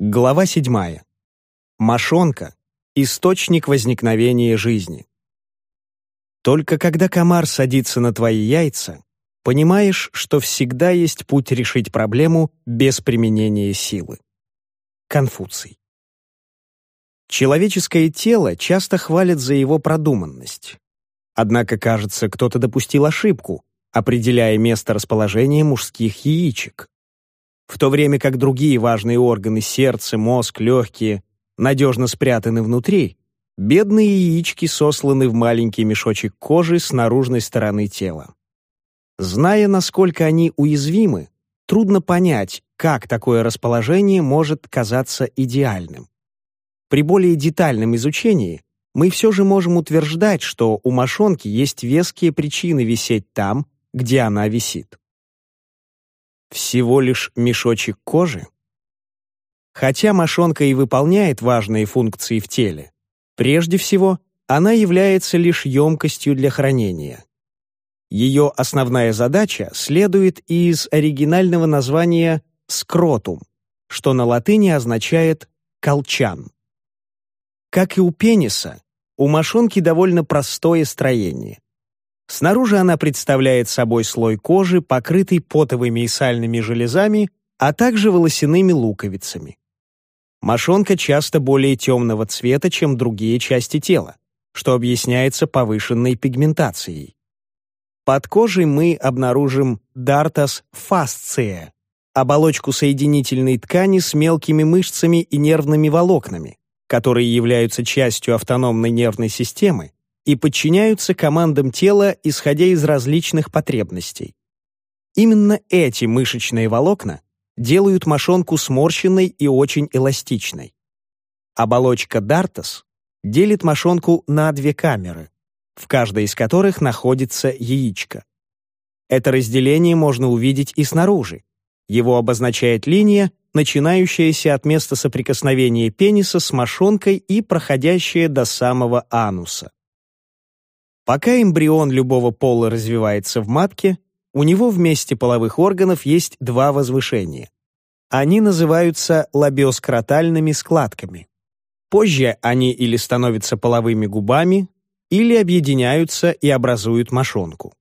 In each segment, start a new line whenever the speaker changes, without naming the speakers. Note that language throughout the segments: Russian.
Глава 7. Мошонка — источник возникновения жизни. Только когда комар садится на твои яйца, понимаешь, что всегда есть путь решить проблему без применения силы. Конфуций. Человеческое тело часто хвалят за его продуманность. Однако, кажется, кто-то допустил ошибку, определяя место расположения мужских яичек в то время как другие важные органы сердце, мозг, легкие надежно спрятаны внутри, бедные яички сосланы в маленький мешочек кожи с наружной стороны тела. Зная, насколько они уязвимы, трудно понять, как такое расположение может казаться идеальным. При более детальном изучении мы все же можем утверждать, что у мошонки есть веские причины висеть там, где она висит всего лишь мешочек кожи? Хотя мошонка и выполняет важные функции в теле, прежде всего она является лишь емкостью для хранения. Ее основная задача следует из оригинального названия «скротум», что на латыни означает «колчан». Как и у пениса, у мошонки довольно простое строение. Снаружи она представляет собой слой кожи, покрытый потовыми и сальными железами, а также волосяными луковицами. Мошонка часто более темного цвета, чем другие части тела, что объясняется повышенной пигментацией. Под кожей мы обнаружим дартас фасция, оболочку соединительной ткани с мелкими мышцами и нервными волокнами, которые являются частью автономной нервной системы и подчиняются командам тела, исходя из различных потребностей. Именно эти мышечные волокна делают мошонку сморщенной и очень эластичной. Оболочка Дартас делит мошонку на две камеры, в каждой из которых находится яичко. Это разделение можно увидеть и снаружи. Его обозначает линия, начинающаяся от места соприкосновения пениса с мошонкой и проходящая до самого ануса. Пока эмбрион любого пола развивается в матке, у него в месте половых органов есть два возвышения. Они называются лабиоскротальными складками. Позже они или становятся половыми губами, или объединяются и образуют мошонку.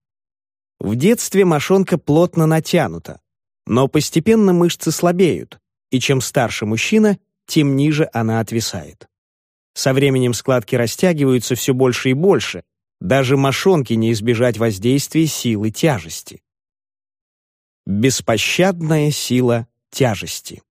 В детстве мошонка плотно натянута, но постепенно мышцы слабеют, и чем старше мужчина, тем ниже она отвисает. Со временем складки растягиваются все больше и больше, даже мошонке не избежать воздействия силы тяжести. Беспощадная сила тяжести.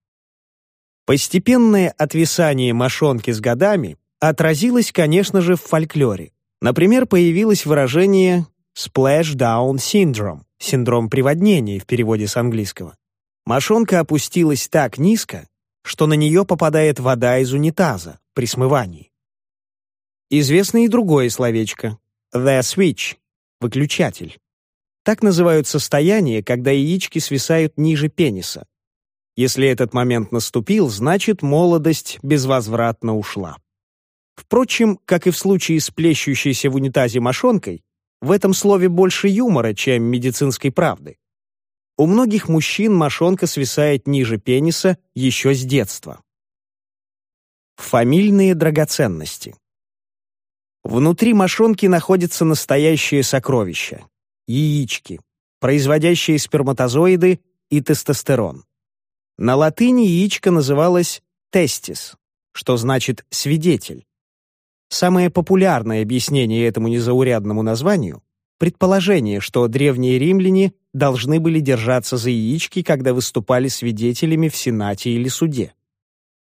Постепенное отвисание мошонки с годами отразилось, конечно же, в фольклоре. Например, появилось выражение «splashdown syndrome» — синдром приводнения в переводе с английского. Мошонка опустилась так низко, что на нее попадает вода из унитаза при смывании. Известно и другое словечко The switch — выключатель. Так называют состояние, когда яички свисают ниже пениса. Если этот момент наступил, значит, молодость безвозвратно ушла. Впрочем, как и в случае с плещущейся в унитазе мошонкой, в этом слове больше юмора, чем медицинской правды. У многих мужчин мошонка свисает ниже пениса еще с детства. Фамильные драгоценности. Внутри мошонки находится настоящее сокровище — яички, производящие сперматозоиды и тестостерон. На латыни яичко называлось «тестис», что значит «свидетель». Самое популярное объяснение этому незаурядному названию — предположение, что древние римляне должны были держаться за яички, когда выступали свидетелями в Сенате или суде.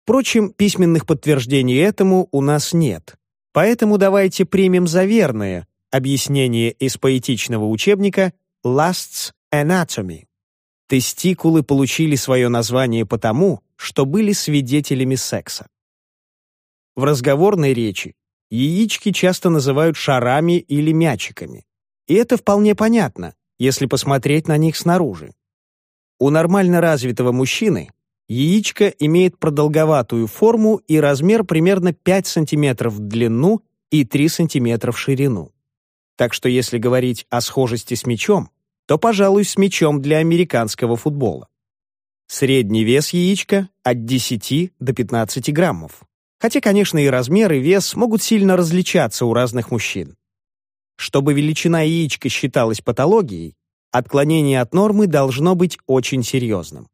Впрочем, письменных подтверждений этому у нас нет, Поэтому давайте примем за верное объяснение из поэтичного учебника «Last's Anatomy». Тестикулы получили свое название потому, что были свидетелями секса. В разговорной речи яички часто называют шарами или мячиками. И это вполне понятно, если посмотреть на них снаружи. У нормально развитого мужчины Яичко имеет продолговатую форму и размер примерно 5 см в длину и 3 см в ширину. Так что если говорить о схожести с мячом, то, пожалуй, с мячом для американского футбола. Средний вес яичка от 10 до 15 граммов. Хотя, конечно, и размер, и вес могут сильно различаться у разных мужчин. Чтобы величина яичка считалась патологией, отклонение от нормы должно быть очень серьезным.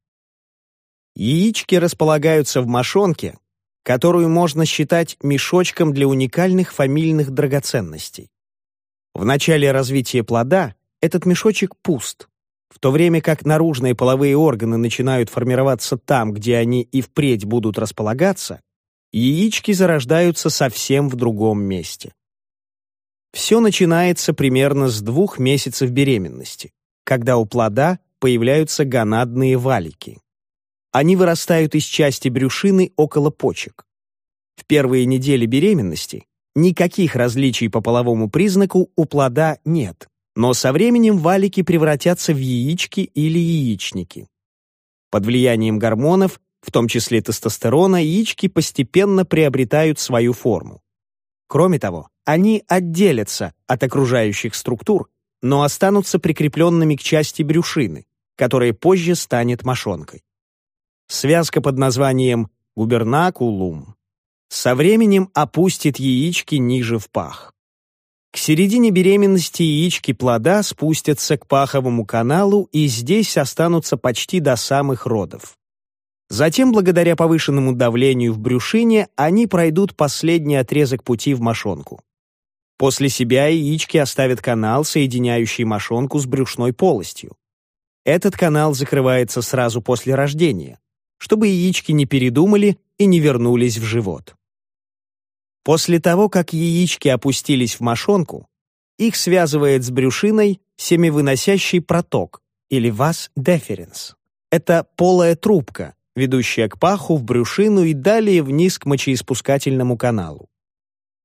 Яички располагаются в мошонке, которую можно считать мешочком для уникальных фамильных драгоценностей. В начале развития плода этот мешочек пуст, в то время как наружные половые органы начинают формироваться там, где они и впредь будут располагаться, яички зарождаются совсем в другом месте. Все начинается примерно с двух месяцев беременности, когда у плода появляются гонадные валики. Они вырастают из части брюшины около почек. В первые недели беременности никаких различий по половому признаку у плода нет, но со временем валики превратятся в яички или яичники. Под влиянием гормонов, в том числе тестостерона, яички постепенно приобретают свою форму. Кроме того, они отделятся от окружающих структур, но останутся прикрепленными к части брюшины, которая позже станет мошонкой. Связка под названием губернакулум со временем опустит яички ниже в пах. К середине беременности яички плода спустятся к паховому каналу и здесь останутся почти до самых родов. Затем, благодаря повышенному давлению в брюшине, они пройдут последний отрезок пути в мошонку. После себя яички оставят канал, соединяющий мошонку с брюшной полостью. Этот канал закрывается сразу после рождения, чтобы яички не передумали и не вернулись в живот. После того, как яички опустились в мошонку, их связывает с брюшиной семивыносящий проток или вас деференс. Это полая трубка, ведущая к паху, в брюшину и далее вниз к мочеиспускательному каналу.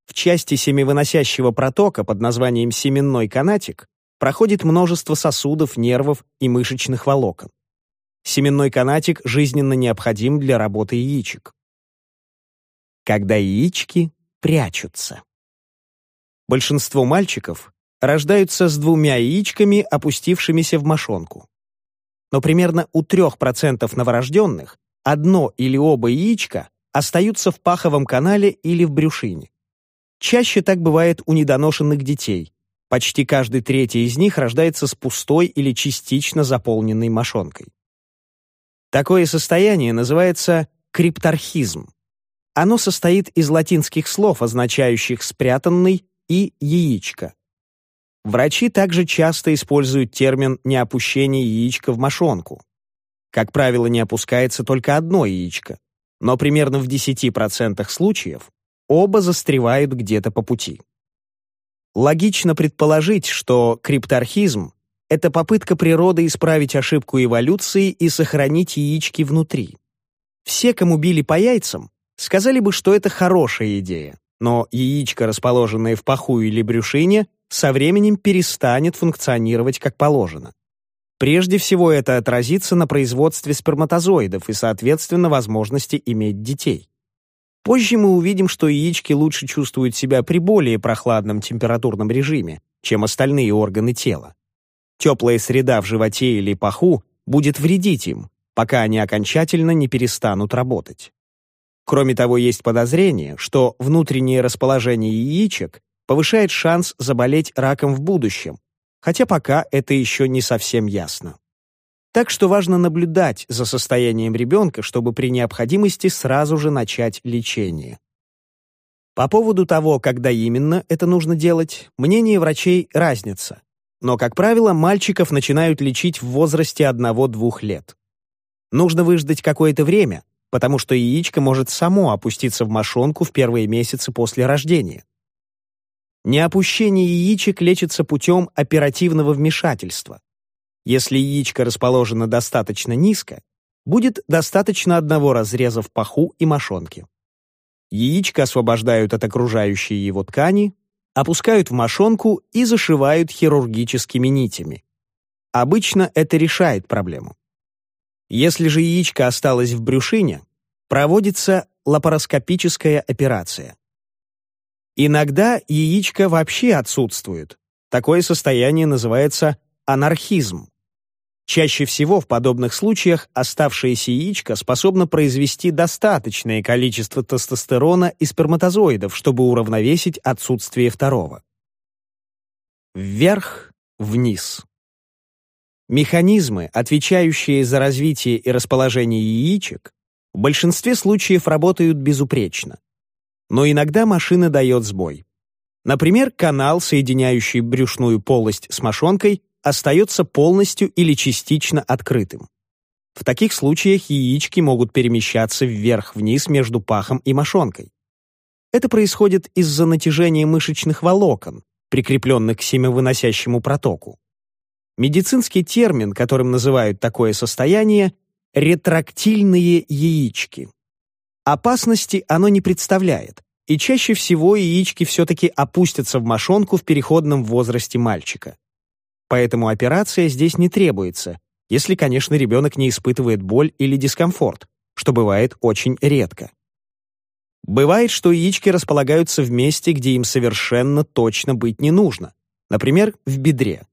В части семивыносящего протока под названием семенной канатик проходит множество сосудов, нервов и мышечных волокон. Семенной канатик жизненно необходим для работы яичек. Когда яички прячутся. Большинство мальчиков рождаются с двумя яичками, опустившимися в мошонку. Но примерно у 3% новорожденных одно или оба яичка остаются в паховом канале или в брюшине. Чаще так бывает у недоношенных детей. Почти каждый третий из них рождается с пустой или частично заполненной мошонкой. Такое состояние называется крипторхизм. Оно состоит из латинских слов, означающих «спрятанный» и «яичко». Врачи также часто используют термин «неопущение яичка в мошонку». Как правило, не опускается только одно яичко, но примерно в 10% случаев оба застревают где-то по пути. Логично предположить, что крипторхизм это попытка природы исправить ошибку эволюции и сохранить яички внутри. Все, кому били по яйцам, сказали бы, что это хорошая идея, но яичко, расположенное в паху или брюшине, со временем перестанет функционировать как положено. Прежде всего это отразится на производстве сперматозоидов и, соответственно, возможности иметь детей. Позже мы увидим, что яички лучше чувствуют себя при более прохладном температурном режиме, чем остальные органы тела. Теплая среда в животе или паху будет вредить им, пока они окончательно не перестанут работать. Кроме того, есть подозрение, что внутреннее расположение яичек повышает шанс заболеть раком в будущем, хотя пока это еще не совсем ясно. Так что важно наблюдать за состоянием ребенка, чтобы при необходимости сразу же начать лечение. По поводу того, когда именно это нужно делать, мнение врачей разнится но, как правило, мальчиков начинают лечить в возрасте 1-2 лет. Нужно выждать какое-то время, потому что яичко может само опуститься в мошонку в первые месяцы после рождения. Неопущение яичек лечится путем оперативного вмешательства. Если яичко расположено достаточно низко, будет достаточно одного разреза в паху и мошонке. Яичко освобождают от окружающей его ткани, опускают в мошонку и зашивают хирургическими нитями. Обычно это решает проблему. Если же яичко осталось в брюшине, проводится лапароскопическая операция. Иногда яичко вообще отсутствует. Такое состояние называется анархизм. Чаще всего в подобных случаях оставшееся яичко способно произвести достаточное количество тестостерона и сперматозоидов, чтобы уравновесить отсутствие второго. Вверх, вниз. Механизмы, отвечающие за развитие и расположение яичек, в большинстве случаев работают безупречно. Но иногда машина дает сбой. Например, канал, соединяющий брюшную полость с мошонкой, остается полностью или частично открытым. В таких случаях яички могут перемещаться вверх-вниз между пахом и мошонкой. Это происходит из-за натяжения мышечных волокон, прикрепленных к семявыносящему протоку. Медицинский термин, которым называют такое состояние – ретрактильные яички. Опасности оно не представляет, и чаще всего яички все-таки опустятся в мошонку в переходном возрасте мальчика поэтому операция здесь не требуется, если, конечно, ребенок не испытывает боль или дискомфорт, что бывает очень редко. Бывает, что яички располагаются в месте, где им совершенно точно быть не нужно, например, в бедре.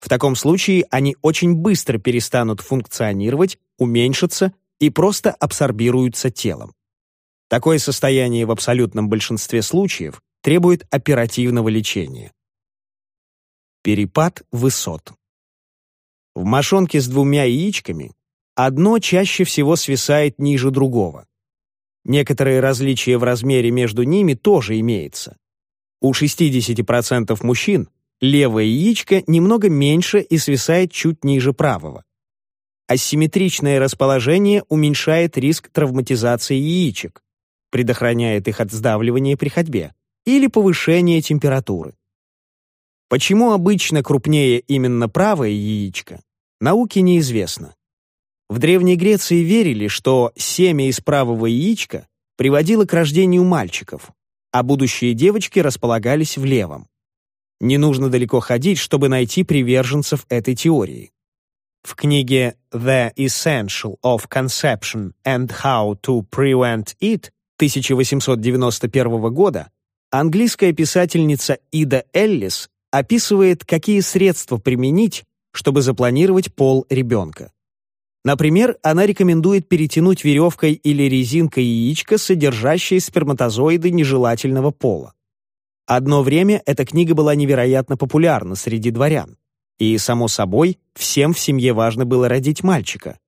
В таком случае они очень быстро перестанут функционировать, уменьшатся и просто абсорбируются телом. Такое состояние в абсолютном большинстве случаев требует оперативного лечения. Перепад высот. В мошонке с двумя яичками одно чаще всего свисает ниже другого. Некоторые различия в размере между ними тоже имеется. У 60% мужчин левое яичко немного меньше и свисает чуть ниже правого. Асимметричное расположение уменьшает риск травматизации яичек, предохраняет их от сдавливания при ходьбе или повышения температуры. Почему обычно крупнее именно правое яичко, науке неизвестно. В Древней Греции верили, что семя из правого яичка приводило к рождению мальчиков, а будущие девочки располагались в левом. Не нужно далеко ходить, чтобы найти приверженцев этой теории. В книге «The Essential of Conception and How to Prevent It» 1891 года английская писательница Ида Эллис описывает, какие средства применить, чтобы запланировать пол ребенка. Например, она рекомендует перетянуть веревкой или резинкой яичко, содержащее сперматозоиды нежелательного пола. Одно время эта книга была невероятно популярна среди дворян. И, само собой, всем в семье важно было родить мальчика.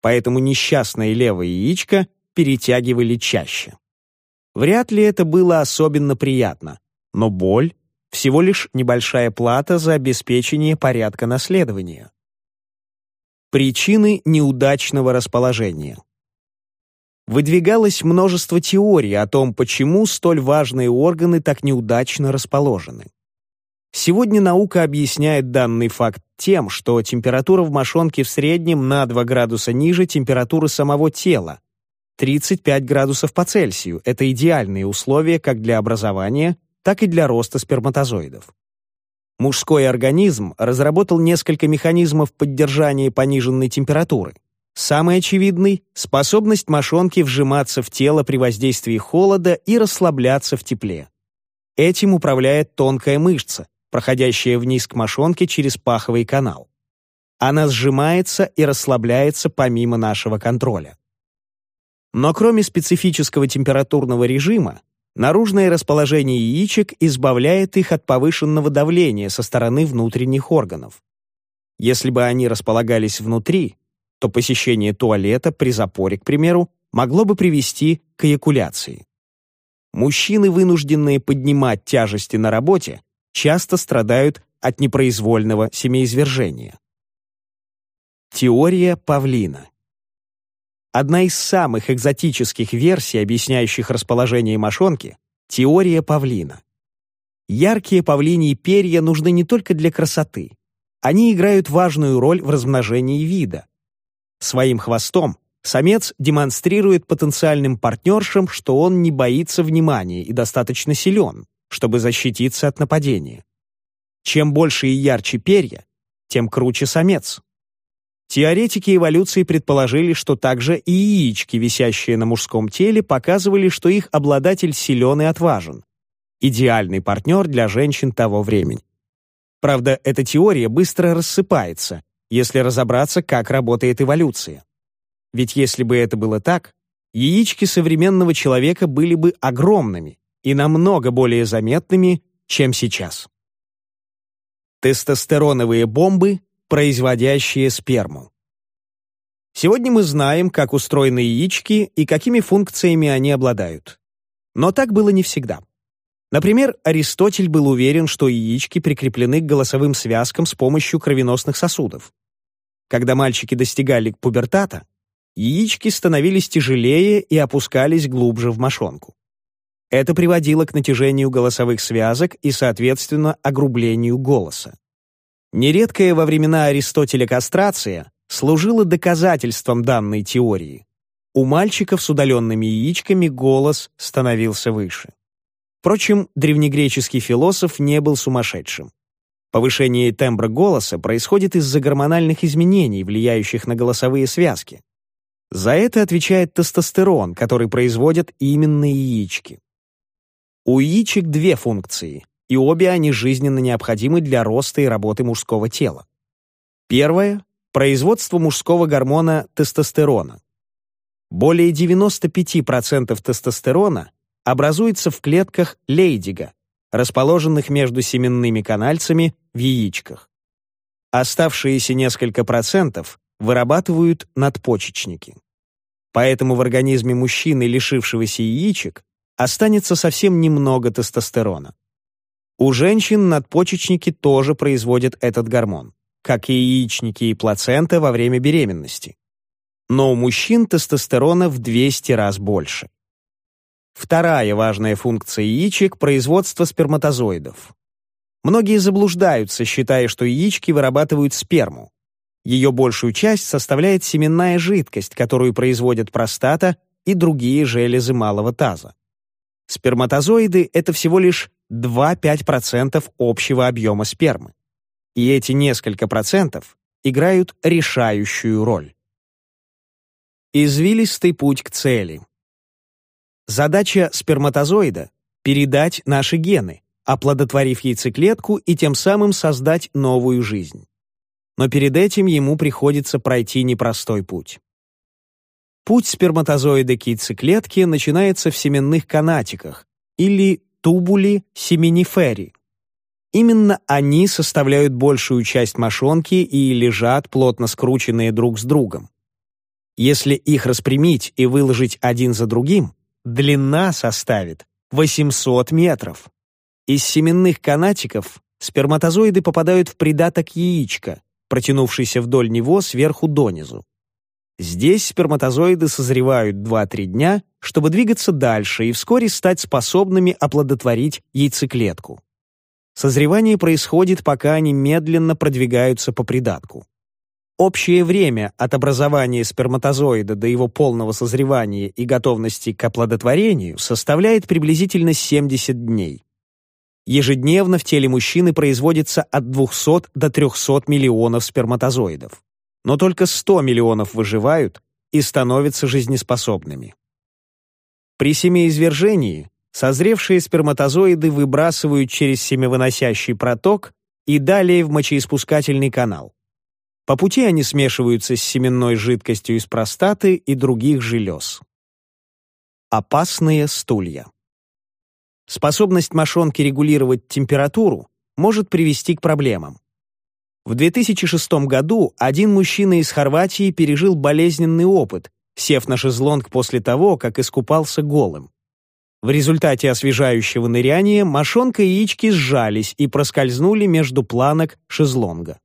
Поэтому несчастное левое яичко перетягивали чаще. Вряд ли это было особенно приятно, но боль всего лишь небольшая плата за обеспечение порядка наследования. Причины неудачного расположения. Выдвигалось множество теорий о том, почему столь важные органы так неудачно расположены. Сегодня наука объясняет данный факт тем, что температура в мошонке в среднем на 2 градуса ниже температуры самого тела. 35 градусов по Цельсию – это идеальные условия как для образования, так и для роста сперматозоидов. Мужской организм разработал несколько механизмов поддержания пониженной температуры. Самый очевидный — способность мошонки вжиматься в тело при воздействии холода и расслабляться в тепле. Этим управляет тонкая мышца, проходящая вниз к мошонке через паховый канал. Она сжимается и расслабляется помимо нашего контроля. Но кроме специфического температурного режима, Наружное расположение яичек избавляет их от повышенного давления со стороны внутренних органов. Если бы они располагались внутри, то посещение туалета при запоре, к примеру, могло бы привести к эякуляции. Мужчины, вынужденные поднимать тяжести на работе, часто страдают от непроизвольного семяизвержения. Теория павлина Одна из самых экзотических версий, объясняющих расположение мошонки — теория павлина. Яркие павлиньи перья нужны не только для красоты. Они играют важную роль в размножении вида. Своим хвостом самец демонстрирует потенциальным партнершам, что он не боится внимания и достаточно силен, чтобы защититься от нападения. Чем больше и ярче перья, тем круче самец. Теоретики эволюции предположили, что также и яички, висящие на мужском теле, показывали, что их обладатель силен и отважен. Идеальный партнер для женщин того времени. Правда, эта теория быстро рассыпается, если разобраться, как работает эволюция. Ведь если бы это было так, яички современного человека были бы огромными и намного более заметными, чем сейчас. Тестостероновые бомбы, производящие сперму. Сегодня мы знаем, как устроены яички и какими функциями они обладают. Но так было не всегда. Например, Аристотель был уверен, что яички прикреплены к голосовым связкам с помощью кровеносных сосудов. Когда мальчики достигали пубертата, яички становились тяжелее и опускались глубже в мошонку. Это приводило к натяжению голосовых связок и, соответственно, огрублению голоса. Нередкая во времена Аристотеля кастрация служила доказательством данной теории. У мальчиков с удаленными яичками голос становился выше. Впрочем, древнегреческий философ не был сумасшедшим. Повышение тембра голоса происходит из-за гормональных изменений, влияющих на голосовые связки. За это отвечает тестостерон, который производят именно яички. У яичек две функции, и обе они жизненно необходимы для роста и работы мужского тела. Первая – производство мужского гормона тестостерона. Более 95% тестостерона образуется в клетках Лейдига, расположенных между семенными канальцами в яичках. Оставшиеся несколько процентов вырабатывают надпочечники. Поэтому в организме мужчины, лишившегося яичек, останется совсем немного тестостерона. У женщин надпочечники тоже производят этот гормон, как и яичники и плацента во время беременности. Но у мужчин тестостерона в 200 раз больше. Вторая важная функция яичек – производство сперматозоидов. Многие заблуждаются, считая, что яички вырабатывают сперму. Ее большую часть составляет семенная жидкость, которую производят простата и другие железы малого таза. Сперматозоиды — это всего лишь 2-5% общего объема спермы. И эти несколько процентов играют решающую роль. Извилистый путь к цели. Задача сперматозоида — передать наши гены, оплодотворив яйцеклетку и тем самым создать новую жизнь. Но перед этим ему приходится пройти непростой путь. Путь сперматозоида к яйцеклетке начинается в семенных канатиках или тубули семенифери. Именно они составляют большую часть мошонки и лежат плотно скрученные друг с другом. Если их распрямить и выложить один за другим, длина составит 800 метров. Из семенных канатиков сперматозоиды попадают в придаток яичка, протянувшийся вдоль него сверху донизу. Здесь сперматозоиды созревают 2-3 дня, чтобы двигаться дальше и вскоре стать способными оплодотворить яйцеклетку. Созревание происходит, пока они медленно продвигаются по придатку. Общее время от образования сперматозоида до его полного созревания и готовности к оплодотворению составляет приблизительно 70 дней. Ежедневно в теле мужчины производится от 200 до 300 миллионов сперматозоидов но только 100 миллионов выживают и становятся жизнеспособными. При семяизвержении созревшие сперматозоиды выбрасывают через семявыносящий проток и далее в мочеиспускательный канал. По пути они смешиваются с семенной жидкостью из простаты и других желез. Опасные стулья. Способность мошонки регулировать температуру может привести к проблемам. В 2006 году один мужчина из Хорватии пережил болезненный опыт, сев на шезлонг после того, как искупался голым. В результате освежающего ныряния мошонка и яички сжались и проскользнули между планок шезлонга.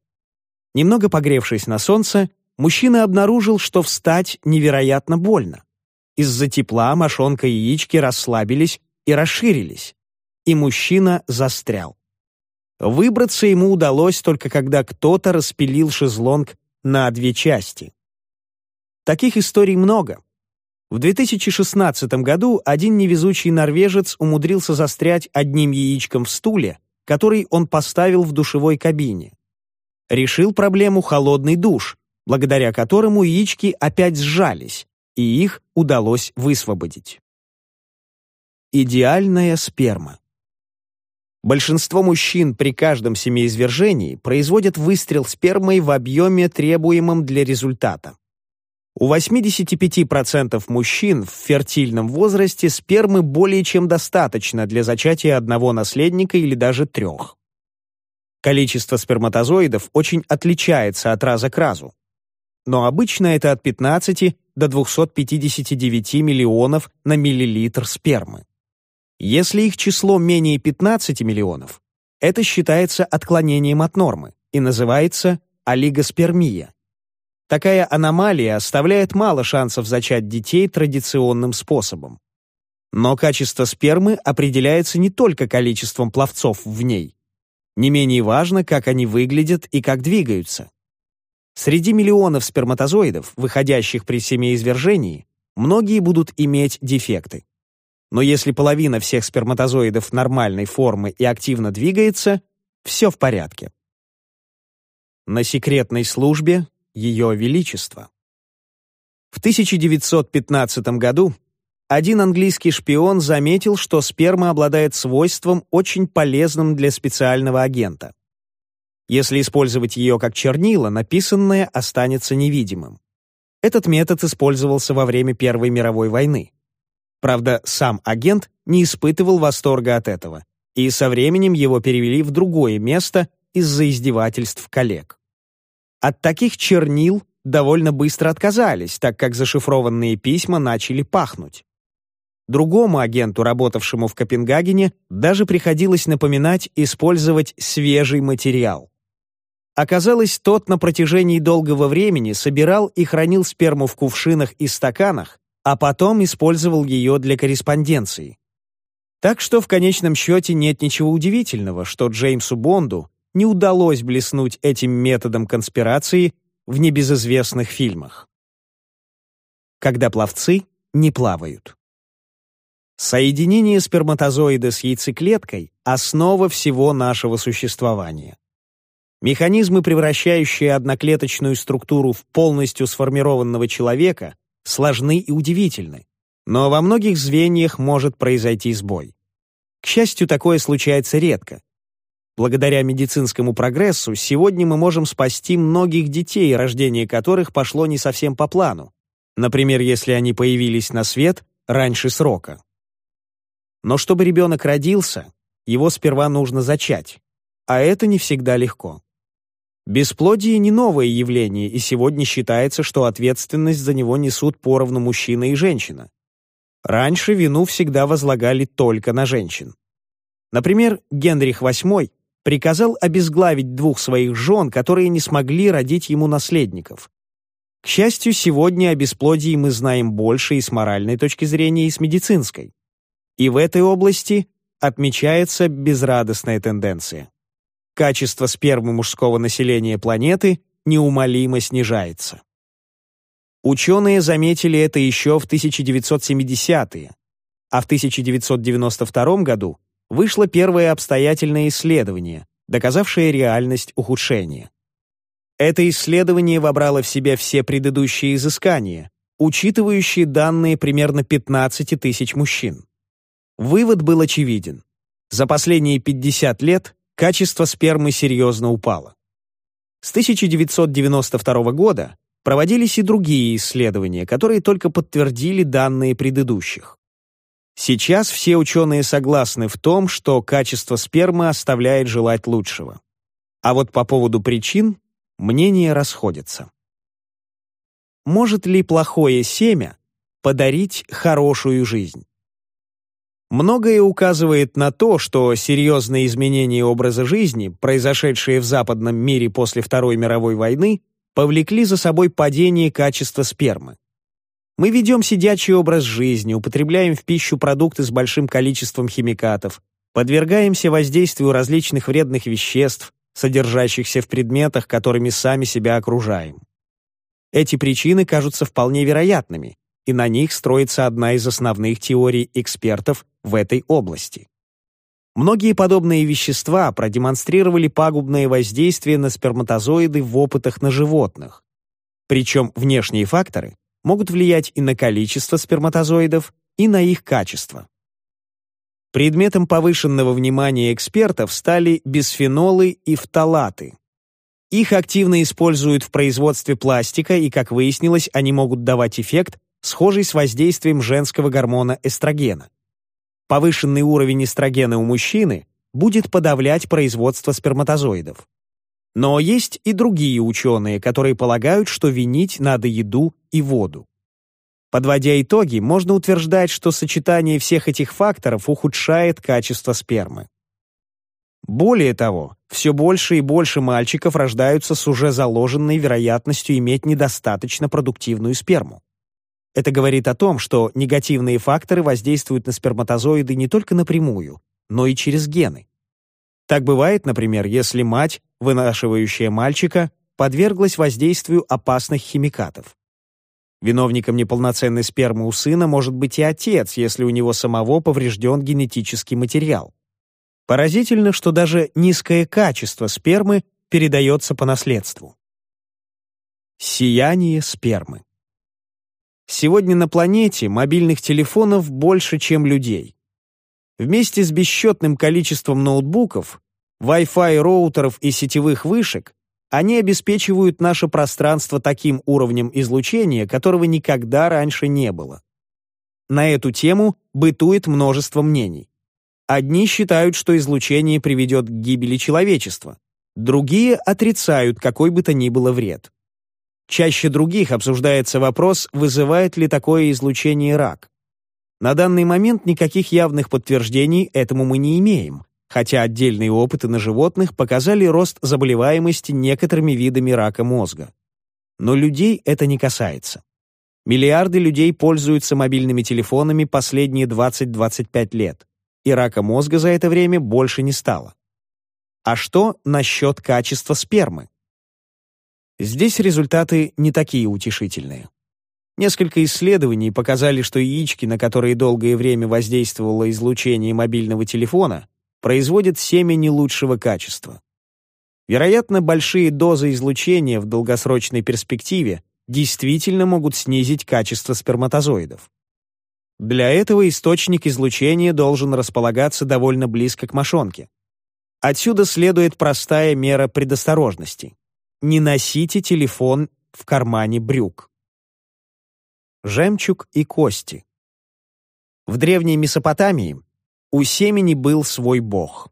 Немного погревшись на солнце, мужчина обнаружил, что встать невероятно больно. Из-за тепла мошонка и яички расслабились и расширились, и мужчина застрял. Выбраться ему удалось только когда кто-то распилил шезлонг на две части. Таких историй много. В 2016 году один невезучий норвежец умудрился застрять одним яичком в стуле, который он поставил в душевой кабине. Решил проблему холодный душ, благодаря которому яички опять сжались, и их удалось высвободить. Идеальная сперма. Большинство мужчин при каждом семяизвержении производят выстрел спермой в объеме, требуемом для результата. У 85% мужчин в фертильном возрасте спермы более чем достаточно для зачатия одного наследника или даже трех. Количество сперматозоидов очень отличается от раза к разу. Но обычно это от 15 до 259 миллионов на миллилитр спермы. Если их число менее 15 миллионов, это считается отклонением от нормы и называется олигоспермия. Такая аномалия оставляет мало шансов зачать детей традиционным способом. Но качество спермы определяется не только количеством пловцов в ней. Не менее важно, как они выглядят и как двигаются. Среди миллионов сперматозоидов, выходящих при семяизвержении, многие будут иметь дефекты. Но если половина всех сперматозоидов нормальной формы и активно двигается, все в порядке. На секретной службе ее Величество. В 1915 году один английский шпион заметил, что сперма обладает свойством, очень полезным для специального агента. Если использовать ее как чернила, написанное останется невидимым. Этот метод использовался во время Первой мировой войны. Правда, сам агент не испытывал восторга от этого, и со временем его перевели в другое место из-за издевательств коллег. От таких чернил довольно быстро отказались, так как зашифрованные письма начали пахнуть. Другому агенту, работавшему в Копенгагене, даже приходилось напоминать использовать свежий материал. Оказалось, тот на протяжении долгого времени собирал и хранил сперму в кувшинах и стаканах, а потом использовал ее для корреспонденции. Так что в конечном счете нет ничего удивительного, что Джеймсу Бонду не удалось блеснуть этим методом конспирации в небезызвестных фильмах. Когда пловцы не плавают. Соединение сперматозоида с яйцеклеткой – основа всего нашего существования. Механизмы, превращающие одноклеточную структуру в полностью сформированного человека, сложны и удивительны, но во многих звеньях может произойти сбой. К счастью, такое случается редко, Благодаря медицинскому прогрессу сегодня мы можем спасти многих детей, рождение которых пошло не совсем по плану. Например, если они появились на свет раньше срока. Но чтобы ребенок родился, его сперва нужно зачать. А это не всегда легко. Бесплодие не новое явление, и сегодня считается, что ответственность за него несут поровну мужчина и женщина. Раньше вину всегда возлагали только на женщин. Например, Генрих VIII приказал обезглавить двух своих жен, которые не смогли родить ему наследников. К счастью, сегодня о бесплодии мы знаем больше и с моральной точки зрения, и с медицинской. И в этой области отмечается безрадостная тенденция. Качество спермы мужского населения планеты неумолимо снижается. Ученые заметили это еще в 1970-е, а в 1992 году вышло первое обстоятельное исследование, доказавшее реальность ухудшения. Это исследование вобрало в себя все предыдущие изыскания, учитывающие данные примерно 15 тысяч мужчин. Вывод был очевиден. За последние 50 лет качество спермы серьезно упало. С 1992 года проводились и другие исследования, которые только подтвердили данные предыдущих. Сейчас все ученые согласны в том, что качество спермы оставляет желать лучшего. А вот по поводу причин мнения расходятся. Может ли плохое семя подарить хорошую жизнь? Многое указывает на то, что серьезные изменения образа жизни, произошедшие в западном мире после Второй мировой войны, повлекли за собой падение качества спермы. Мы ведем сидячий образ жизни, употребляем в пищу продукты с большим количеством химикатов, подвергаемся воздействию различных вредных веществ, содержащихся в предметах, которыми сами себя окружаем. Эти причины кажутся вполне вероятными, и на них строится одна из основных теорий экспертов в этой области. Многие подобные вещества продемонстрировали пагубное воздействие на сперматозоиды в опытах на животных. Причем внешние факторы могут влиять и на количество сперматозоидов, и на их качество. Предметом повышенного внимания экспертов стали бисфенолы и фталаты. Их активно используют в производстве пластика, и, как выяснилось, они могут давать эффект, схожий с воздействием женского гормона эстрогена. Повышенный уровень эстрогена у мужчины будет подавлять производство сперматозоидов. Но есть и другие ученые, которые полагают, что винить надо еду и воду. Подводя итоги, можно утверждать, что сочетание всех этих факторов ухудшает качество спермы. Более того, все больше и больше мальчиков рождаются с уже заложенной вероятностью иметь недостаточно продуктивную сперму. Это говорит о том, что негативные факторы воздействуют на сперматозоиды не только напрямую, но и через гены. Так бывает, например, если мать, вынашивающая мальчика, подверглась воздействию опасных химикатов. Виновником неполноценной спермы у сына может быть и отец, если у него самого поврежден генетический материал. Поразительно, что даже низкое качество спермы передается по наследству. Сияние спермы. Сегодня на планете мобильных телефонов больше, чем людей. Вместе с бесчетным количеством ноутбуков, Wi-Fi роутеров и сетевых вышек они обеспечивают наше пространство таким уровнем излучения, которого никогда раньше не было. На эту тему бытует множество мнений. Одни считают, что излучение приведет к гибели человечества, другие отрицают какой бы то ни было вред. Чаще других обсуждается вопрос, вызывает ли такое излучение рак. На данный момент никаких явных подтверждений этому мы не имеем, хотя отдельные опыты на животных показали рост заболеваемости некоторыми видами рака мозга. Но людей это не касается. Миллиарды людей пользуются мобильными телефонами последние 20-25 лет и рака мозга за это время больше не стало. А что насчет качества спермы? Здесь результаты не такие утешительные. Несколько исследований показали, что яички, на которые долгое время воздействовало излучение мобильного телефона, производят семя не лучшего качества. Вероятно, большие дозы излучения в долгосрочной перспективе действительно могут снизить качество сперматозоидов. Для этого источник излучения должен располагаться довольно близко к мошонке. Отсюда следует простая мера предосторожности. Не носите телефон в кармане брюк. Жемчуг и кости. В древней Месопотамии у семени был свой бог.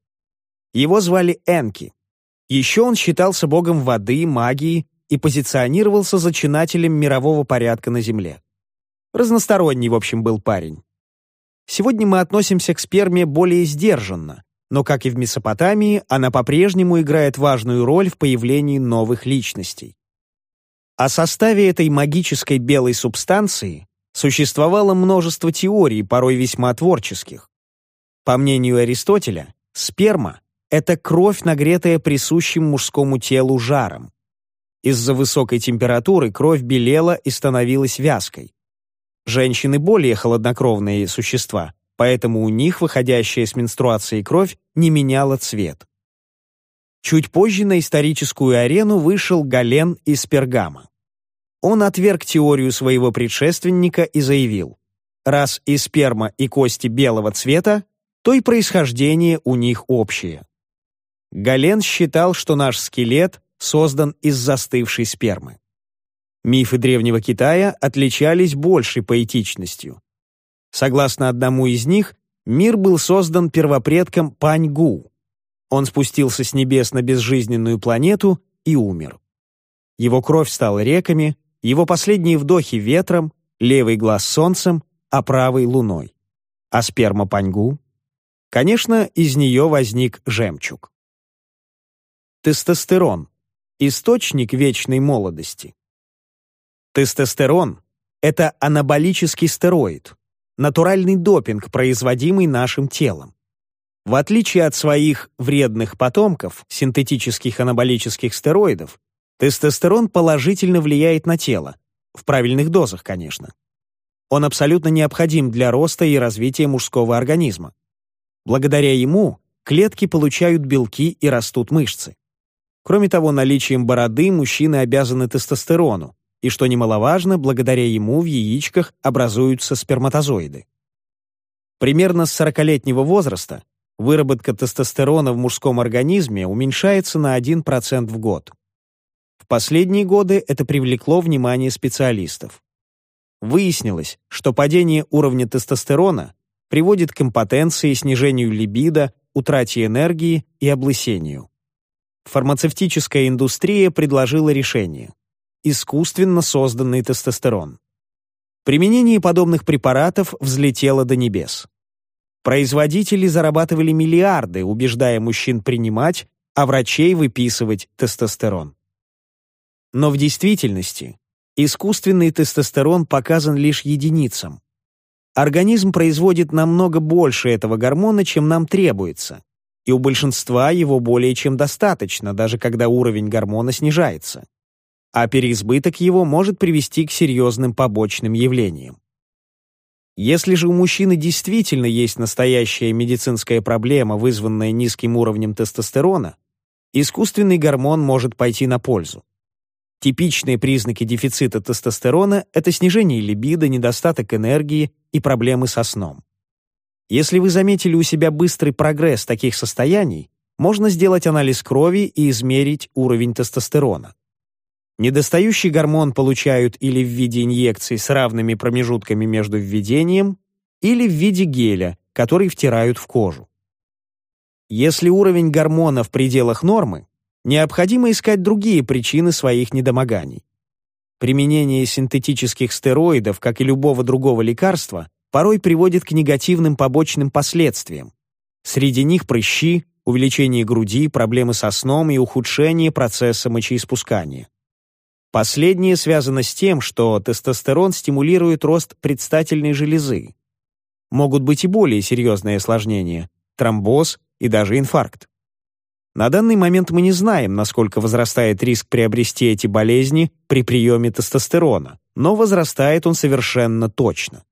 Его звали Энки. Еще он считался богом воды, магии и позиционировался зачинателем мирового порядка на Земле. Разносторонний, в общем, был парень. Сегодня мы относимся к сперме более сдержанно, но, как и в Месопотамии, она по-прежнему играет важную роль в появлении новых личностей. О составе этой магической белой субстанции существовало множество теорий, порой весьма творческих. По мнению Аристотеля, сперма — это кровь, нагретая присущим мужскому телу жаром. Из-за высокой температуры кровь белела и становилась вязкой. Женщины более холоднокровные существа, поэтому у них выходящая с менструации кровь не меняла цвет. Чуть позже на историческую арену вышел Гален из Пергама. Он отверг теорию своего предшественника и заявил, раз и сперма, и кости белого цвета, то и происхождение у них общее. Гален считал, что наш скелет создан из застывшей спермы. Мифы Древнего Китая отличались большей поэтичностью. Согласно одному из них, мир был создан первопредком Паньгу. Он спустился с небес на безжизненную планету и умер. Его кровь стала реками, его последние вдохи — ветром, левый глаз — солнцем, а правый — луной. А сперма Паньгу? Конечно, из нее возник жемчуг. Тестостерон — источник вечной молодости. Тестостерон — это анаболический стероид, натуральный допинг, производимый нашим телом. В отличие от своих вредных потомков, синтетических анаболических стероидов, тестостерон положительно влияет на тело, в правильных дозах, конечно. Он абсолютно необходим для роста и развития мужского организма. Благодаря ему клетки получают белки и растут мышцы. Кроме того, наличием бороды мужчины обязаны тестостерону, и, что немаловажно, благодаря ему в яичках образуются сперматозоиды. Примерно с 40-летнего возраста выработка тестостерона в мужском организме уменьшается на 1% в год. В последние годы это привлекло внимание специалистов. Выяснилось, что падение уровня тестостерона приводит к импотенции, снижению либидо, утрате энергии и облысению. Фармацевтическая индустрия предложила решение – искусственно созданный тестостерон. Применение подобных препаратов взлетело до небес. Производители зарабатывали миллиарды, убеждая мужчин принимать, а врачей выписывать тестостерон. Но в действительности искусственный тестостерон показан лишь единицам. Организм производит намного больше этого гормона, чем нам требуется, и у большинства его более чем достаточно, даже когда уровень гормона снижается а переизбыток его может привести к серьезным побочным явлениям. Если же у мужчины действительно есть настоящая медицинская проблема, вызванная низким уровнем тестостерона, искусственный гормон может пойти на пользу. Типичные признаки дефицита тестостерона – это снижение либидо, недостаток энергии и проблемы со сном. Если вы заметили у себя быстрый прогресс таких состояний, можно сделать анализ крови и измерить уровень тестостерона. Недостающий гормон получают или в виде инъекций с равными промежутками между введением, или в виде геля, который втирают в кожу. Если уровень гормона в пределах нормы, необходимо искать другие причины своих недомоганий. Применение синтетических стероидов, как и любого другого лекарства, порой приводит к негативным побочным последствиям. Среди них прыщи, увеличение груди, проблемы со сном и ухудшение процесса мочеиспускания. Последнее связано с тем, что тестостерон стимулирует рост предстательной железы. Могут быть и более серьезные осложнения – тромбоз и даже инфаркт. На данный момент мы не знаем, насколько возрастает риск приобрести эти болезни при приеме тестостерона, но возрастает он совершенно точно.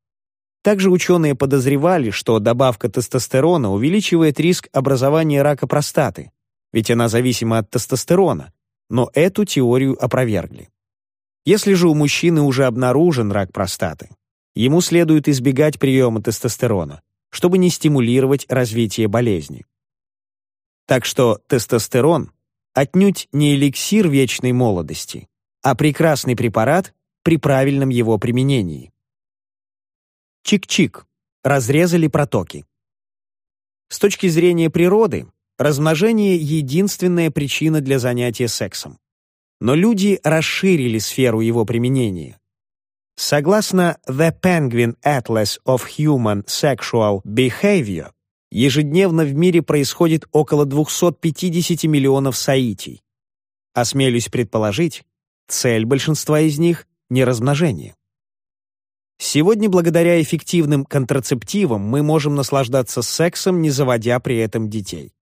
Также ученые подозревали, что добавка тестостерона увеличивает риск образования рака простаты, ведь она зависима от тестостерона, но эту теорию опровергли. Если же у мужчины уже обнаружен рак простаты, ему следует избегать приема тестостерона, чтобы не стимулировать развитие болезни. Так что тестостерон отнюдь не эликсир вечной молодости, а прекрасный препарат при правильном его применении. Чик-чик. Разрезали протоки. С точки зрения природы, размножение — единственная причина для занятия сексом но люди расширили сферу его применения. Согласно The Penguin Atlas of Human Sexual Behavior, ежедневно в мире происходит около 250 миллионов соитий. Осмелюсь предположить, цель большинства из них — не размножение. Сегодня, благодаря эффективным контрацептивам, мы можем наслаждаться сексом, не заводя при этом детей.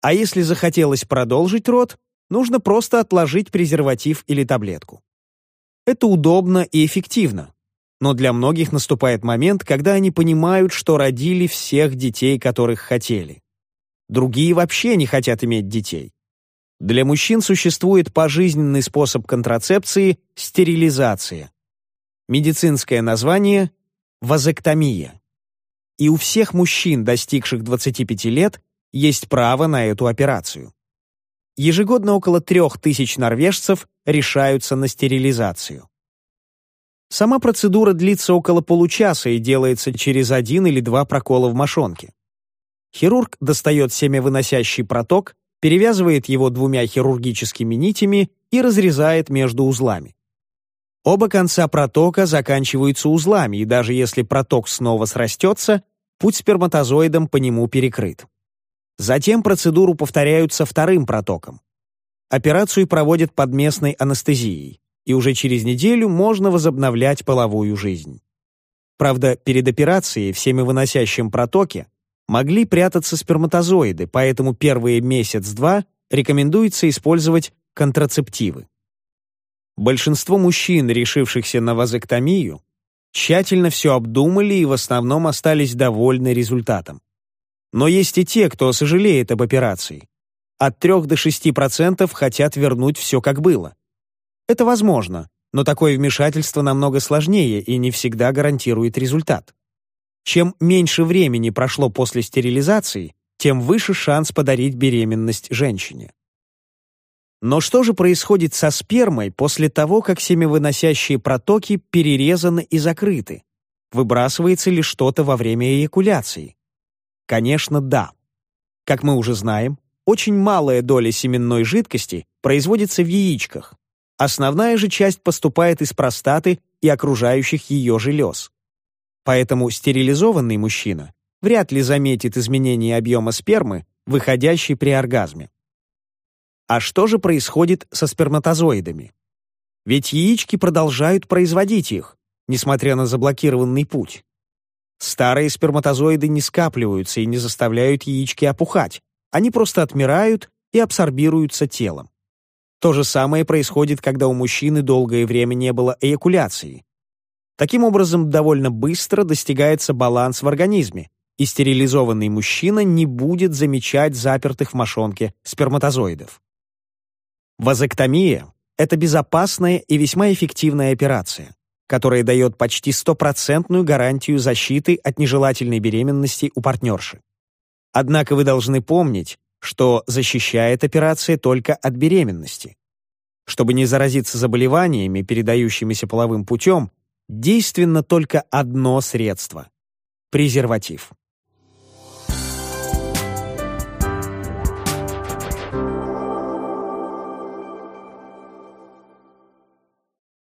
А если захотелось продолжить род, нужно просто отложить презерватив или таблетку. Это удобно и эффективно, но для многих наступает момент, когда они понимают, что родили всех детей, которых хотели. Другие вообще не хотят иметь детей. Для мужчин существует пожизненный способ контрацепции – стерилизация. Медицинское название – вазэктомия. И у всех мужчин, достигших 25 лет, есть право на эту операцию. Ежегодно около трех тысяч норвежцев решаются на стерилизацию. Сама процедура длится около получаса и делается через один или два прокола в мошонке. Хирург достает семявыносящий проток, перевязывает его двумя хирургическими нитями и разрезает между узлами. Оба конца протока заканчиваются узлами, и даже если проток снова срастется, путь сперматозоидом по нему перекрыт. Затем процедуру повторяют со вторым протоком. Операцию проводят под местной анестезией, и уже через неделю можно возобновлять половую жизнь. Правда, перед операцией в семявыносящем протоке могли прятаться сперматозоиды, поэтому первые месяц-два рекомендуется использовать контрацептивы. Большинство мужчин, решившихся на вазэктомию, тщательно все обдумали и в основном остались довольны результатом. Но есть и те, кто сожалеет об операции. От 3 до 6% хотят вернуть все как было. Это возможно, но такое вмешательство намного сложнее и не всегда гарантирует результат. Чем меньше времени прошло после стерилизации, тем выше шанс подарить беременность женщине. Но что же происходит со спермой после того, как семявыносящие протоки перерезаны и закрыты? Выбрасывается ли что-то во время эякуляции? Конечно, да. Как мы уже знаем, очень малая доля семенной жидкости производится в яичках. Основная же часть поступает из простаты и окружающих ее желез. Поэтому стерилизованный мужчина вряд ли заметит изменение объема спермы, выходящей при оргазме. А что же происходит со сперматозоидами? Ведь яички продолжают производить их, несмотря на заблокированный путь. Старые сперматозоиды не скапливаются и не заставляют яички опухать, они просто отмирают и абсорбируются телом. То же самое происходит, когда у мужчины долгое время не было эякуляции. Таким образом, довольно быстро достигается баланс в организме, и стерилизованный мужчина не будет замечать запертых в мошонке сперматозоидов. Вазоктомия – это безопасная и весьма эффективная операция, которая дает почти стопроцентную гарантию защиты от нежелательной беременности у партнерши. Однако вы должны помнить, что защищает операция только от беременности. Чтобы не заразиться заболеваниями, передающимися половым путем, действенно только одно средство – презерватив.